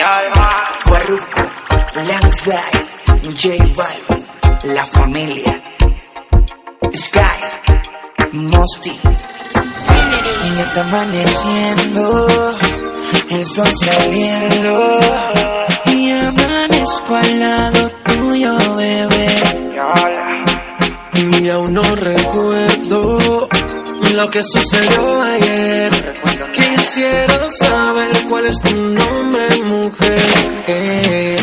Farruko, Lanzai, J Balvin, La Familia, Sky, Mosty. Y está amaneciendo, el sol saliendo, y amanezco al lado tuyo, bebé. Y aún no recuerdo lo que sucedió ayer. Quisiera saber cuál es tu nombre, mujer.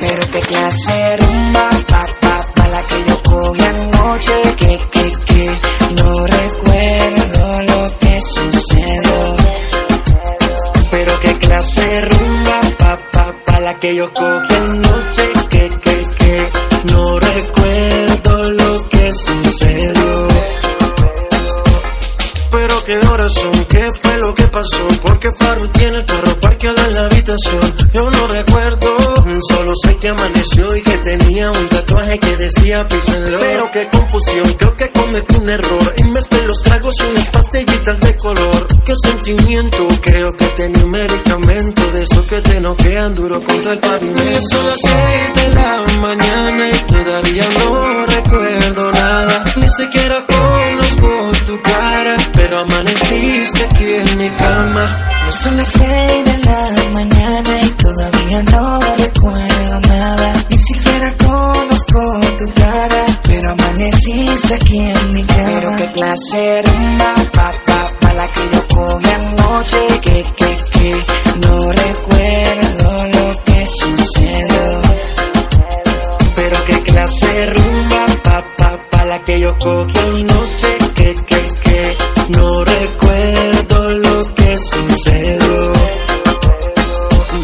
Pero qué clase rumba, pa, pa, la que yo cogí anoche, que, que, que, no recuerdo lo que sucedió. Pero qué clase rumba, pa, pa, la que yo cogí anoche, que, que, que, no recuerdo porque Farru tiene el carro parqueado en la habitación. Yo no recuerdo, solo sé que amaneció y que tenía un tatuaje que decía písenlo. Pero qué confusión, creo que cometí un error y mezclé los tragos unas pastillitas de color. Qué sentimiento, creo que tenía un medicamento de esos que te noquean duro contra el pavimento. Son las seis de la mañana y todavía no recuerdo nada, ni siquiera son las seis de la mañana y todavía no recuerdo nada. Ni siquiera conozco tu cara, pero amaneciste aquí en mi cama. Pero qué clase rumba, pa, pa, la que yo cogí anoche, que, que, que, no recuerdo lo que sucedió. Pero qué clase rumba, pa, pa, la que yo cogí anoche, que, que, que, no recuerdo lo que sucedió.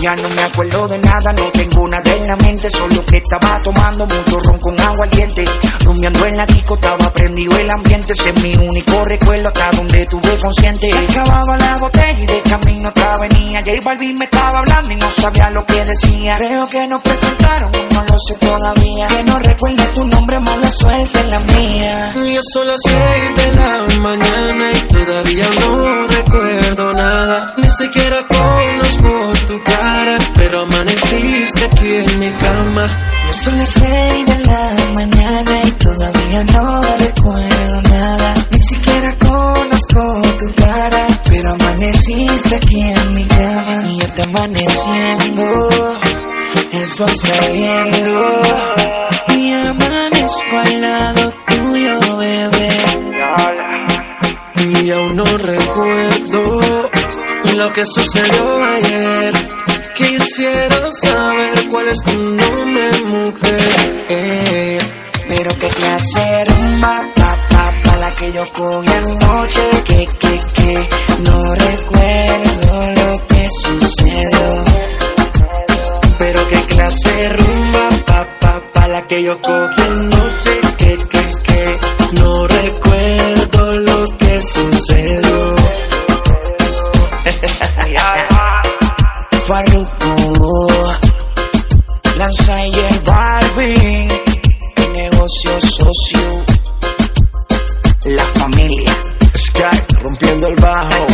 Ya no me acuerdo de nada, no tengo nada en la mente, solo que estaba tomando mucho ron con agua caliente. Rumbeando en la disco, estaba prendido el ambiente, ese es mi único recuerdo hasta donde tuve consciente. Se acababa la botella y de camino otra venía. J Balvin me estaba hablando y no sabía lo que decía. Creo que nos presentaron, no lo sé todavía. Que no recuerde tu nombre, mala suerte la mía. Ya son las seis de la mañana y todavía no pero amaneciste aquí en mi cama. Ya son las seis de la mañana y todavía no recuerdo nada. Ni siquiera conozco tu cara, pero amaneciste aquí en mi cama. Y ya está amaneciendo, el sol saliendo. Y amanezco al lado tuyo, bebé. Y aún no recuerdo lo que sucedió ayer. Quisiera saber cuál es tu nombre, mujer. Eh, Pero qué clase rumba, pa, pa, pa, la que yo cogí anoche, que, que, que, no recuerdo lo que sucedió. pero qué clase rumba, pa, pa, pa, la que yo cogí anoche, que, que, que, no recuerdo lo que sucedió. Rompiendo el bajo.